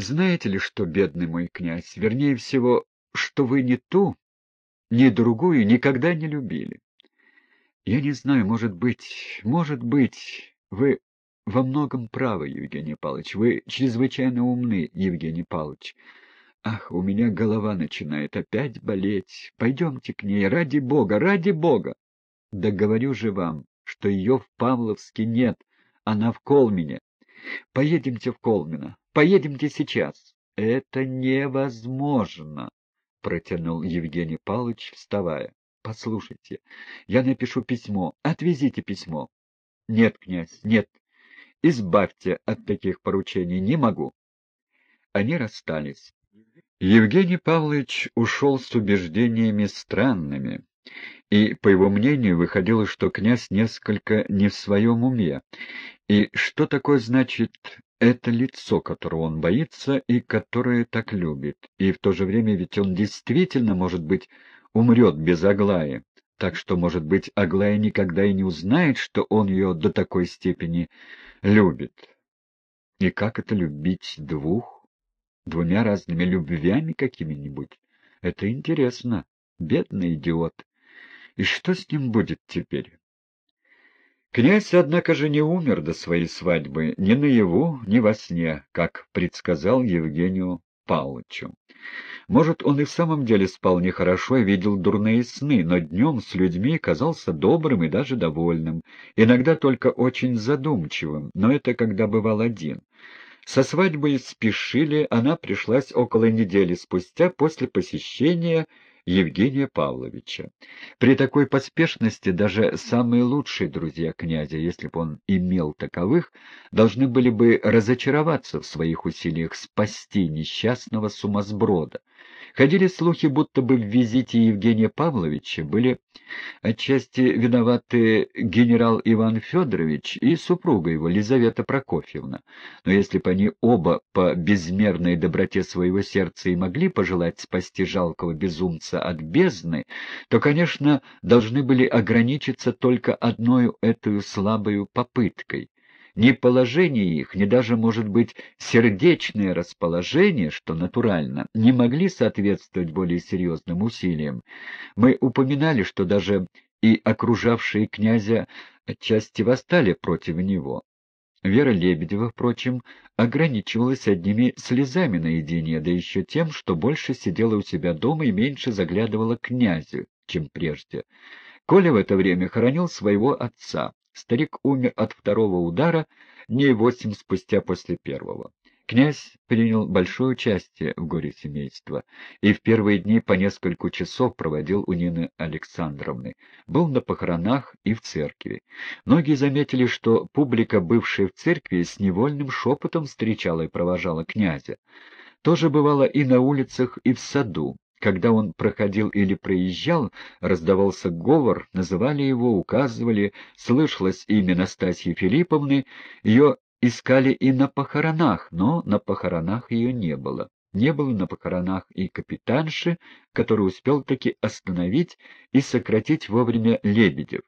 знаете ли что, бедный мой князь, вернее всего, что вы не ту, ни другую никогда не любили. Я не знаю, может быть, может быть, вы во многом правы, Евгений Павлович. Вы чрезвычайно умны, Евгений Павлович. Ах, у меня голова начинает опять болеть. Пойдемте к ней, ради бога, ради бога. Да говорю же вам, что ее в Павловске нет, она в Колмине. Поедемте в Колмино, поедемте сейчас. Это невозможно, протянул Евгений Павлович, вставая. Послушайте, я напишу письмо, отвезите письмо. Нет, князь, нет, избавьте от таких поручений, не могу. Они расстались. Евгений Павлович ушел с убеждениями странными, и, по его мнению, выходило, что князь несколько не в своем уме. И что такое значит это лицо, которого он боится и которое так любит? И в то же время ведь он действительно, может быть, умрет без Аглаи, так что, может быть, Аглая никогда и не узнает, что он ее до такой степени любит. И как это любить двух? двумя разными любвями какими-нибудь. Это интересно. Бедный идиот. И что с ним будет теперь? Князь, однако же, не умер до своей свадьбы ни наяву, ни во сне, как предсказал Евгению Павловичу. Может, он и в самом деле спал нехорошо и видел дурные сны, но днем с людьми казался добрым и даже довольным, иногда только очень задумчивым, но это когда бывал один. Со свадьбой спешили, она пришлась около недели спустя после посещения Евгения Павловича. При такой поспешности даже самые лучшие друзья князя, если бы он имел таковых, должны были бы разочароваться в своих усилиях спасти несчастного сумасброда. Ходили слухи, будто бы в визите Евгения Павловича были отчасти виноваты генерал Иван Федорович и супруга его, Лизавета Прокофьевна. Но если бы они оба по безмерной доброте своего сердца и могли пожелать спасти жалкого безумца от бездны, то, конечно, должны были ограничиться только одной этой слабой попыткой — ни положение их, ни даже, может быть, сердечное расположение, что натурально, не могли соответствовать более серьезным усилиям. Мы упоминали, что даже и окружавшие князя отчасти восстали против него. Вера Лебедева, впрочем, ограничивалась одними слезами наедине, да еще тем, что больше сидела у себя дома и меньше заглядывала к князю, чем прежде. Коля в это время хоронил своего отца. Старик умер от второго удара дней восемь спустя после первого. Князь принял большое участие в горе семейства и в первые дни по несколько часов проводил у Нины Александровны. Был на похоронах и в церкви. Многие заметили, что публика, бывшая в церкви, с невольным шепотом встречала и провожала князя. То же бывало и на улицах, и в саду. Когда он проходил или проезжал, раздавался говор, называли его, указывали, слышалось имя Настасьи Филипповны, ее искали и на похоронах, но на похоронах ее не было. Не было на похоронах и капитанши, который успел таки остановить и сократить вовремя Лебедев.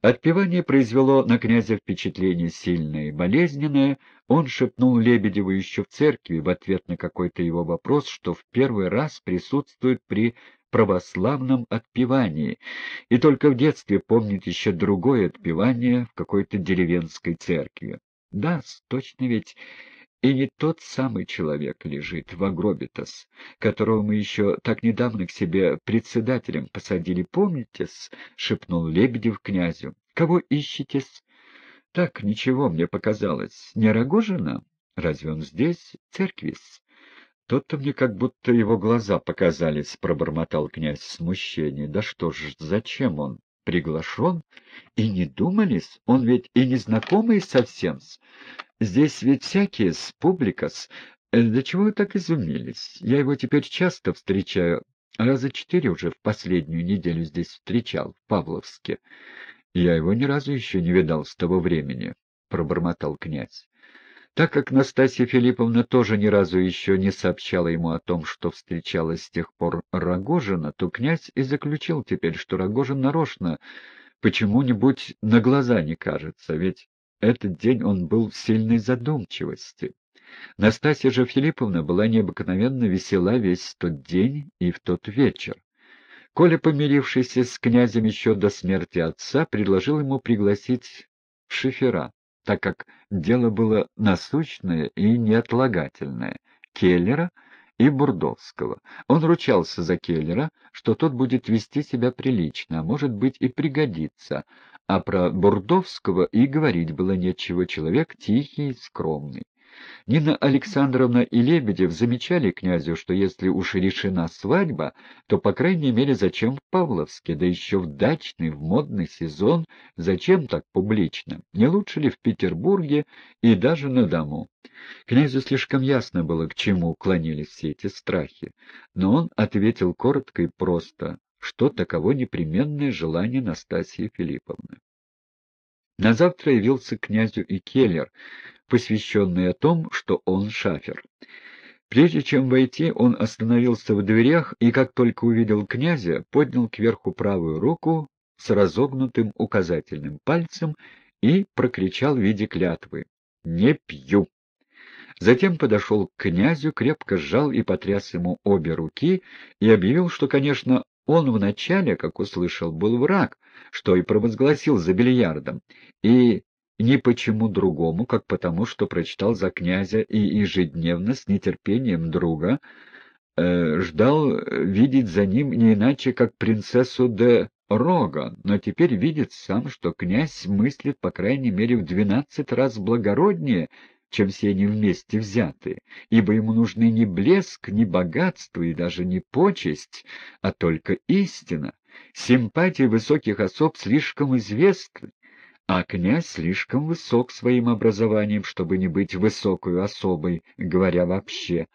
Отпевание произвело на князя впечатление сильное и болезненное. Он шепнул Лебедеву еще в церкви в ответ на какой-то его вопрос, что в первый раз присутствует при православном отпевании, и только в детстве помнит еще другое отпевание в какой-то деревенской церкви. Да, точно ведь и не тот самый человек лежит в агробитас, которого мы еще так недавно к себе председателем посадили. Помните-с? — шепнул Лебедев князю. — Кого ищете-с? — Так, ничего, мне показалось. Не Рогожина? Разве он здесь? Церквис? Тот-то мне как будто его глаза показались, — пробормотал князь в смущении. Да что ж, зачем он? Приглашен? И не думались? Он ведь и незнакомый совсем-с. Здесь ведь всякие с публикас. Э, До чего вы так изумились? Я его теперь часто встречаю. Раза четыре уже в последнюю неделю здесь встречал, в Павловске. Я его ни разу еще не видал с того времени, — пробормотал князь. Так как Настасья Филипповна тоже ни разу еще не сообщала ему о том, что встречалась с тех пор Рогожина, то князь и заключил теперь, что Рогожин нарочно почему-нибудь на глаза не кажется, ведь этот день он был в сильной задумчивости. Настасья же Филипповна была необыкновенно весела весь тот день и в тот вечер. Коля, помирившийся с князем еще до смерти отца, предложил ему пригласить шифера, так как дело было насущное и неотлагательное, Келлера и Бурдовского. Он ручался за Келлера, что тот будет вести себя прилично, а может быть и пригодится, а про Бурдовского и говорить было нечего, человек тихий и скромный. Нина Александровна и Лебедев замечали князю, что если уж решена свадьба, то, по крайней мере, зачем в Павловске, да еще в дачный, в модный сезон, зачем так публично? Не лучше ли в Петербурге и даже на дому? Князю слишком ясно было, к чему клонились все эти страхи, но он ответил коротко и просто, что таково непременное желание Настасьи Филипповны. На завтра явился князю и Келлер, посвященный о том, что он шафер. Прежде чем войти, он остановился в дверях и, как только увидел князя, поднял кверху правую руку с разогнутым указательным пальцем и прокричал в виде клятвы «Не пью». Затем подошел к князю, крепко сжал и потряс ему обе руки и объявил, что, конечно, он вначале, как услышал, был враг, что и провозгласил за бильярдом, и ни почему другому, как потому, что прочитал за князя и ежедневно с нетерпением друга э, ждал видеть за ним не иначе, как принцессу де Рога, но теперь видит сам, что князь мыслит, по крайней мере, в двенадцать раз благороднее, чем все они вместе взятые, ибо ему нужны не блеск, не богатство и даже не почесть, а только истина. Симпатии высоких особ слишком известны, а князь слишком высок своим образованием, чтобы не быть высокой особой, говоря вообще.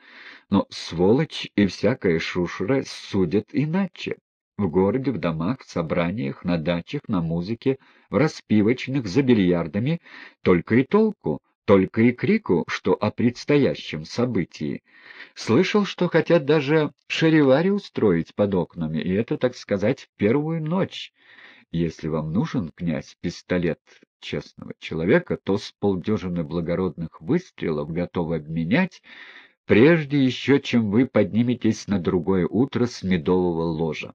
Но сволочь и всякая шушера судят иначе. В городе, в домах, в собраниях, на дачах, на музыке, в распивочных, за бильярдами только и толку, только и крику, что о предстоящем событии. Слышал, что хотят даже шаривари устроить под окнами, и это, так сказать, в первую ночь. Если вам нужен, князь, пистолет честного человека, то с полдюжины благородных выстрелов готовы обменять, прежде еще, чем вы подниметесь на другое утро с медового ложа.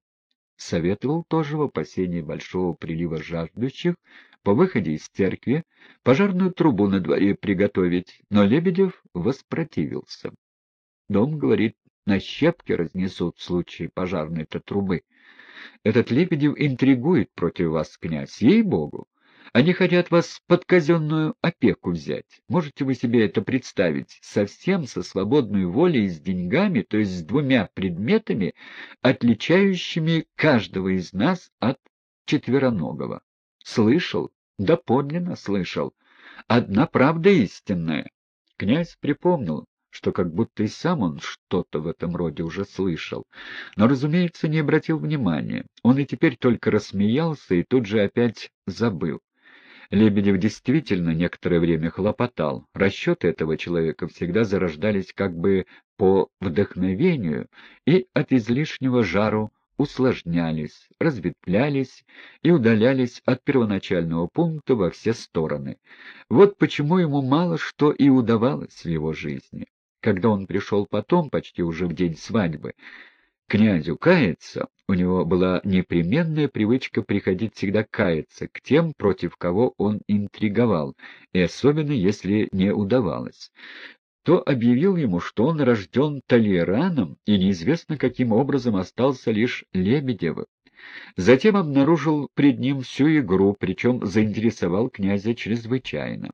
Советовал тоже в опасении большого прилива жаждущих по выходе из церкви пожарную трубу на дворе приготовить, но Лебедев воспротивился. Дом, говорит, на щепки разнесут в случае пожарной-то трубы. Этот Лебедев интригует против вас, князь, ей-богу. Они хотят вас под казенную опеку взять. Можете вы себе это представить? Совсем со свободной волей и с деньгами, то есть с двумя предметами, отличающими каждого из нас от четвероногого. Слышал? Да подлинно слышал. Одна правда истинная. Князь припомнил, что как будто и сам он что-то в этом роде уже слышал, но, разумеется, не обратил внимания. Он и теперь только рассмеялся и тут же опять забыл. Лебедев действительно некоторое время хлопотал. Расчеты этого человека всегда зарождались как бы по вдохновению и от излишнего жару усложнялись, разветвлялись и удалялись от первоначального пункта во все стороны. Вот почему ему мало что и удавалось в его жизни. Когда он пришел потом, почти уже в день свадьбы, князю каяться, у него была непременная привычка приходить всегда каяться к тем, против кого он интриговал, и особенно если не удавалось то объявил ему, что он рожден Толераном и неизвестно каким образом остался лишь Лебедевым. Затем обнаружил пред ним всю игру, причем заинтересовал князя чрезвычайно.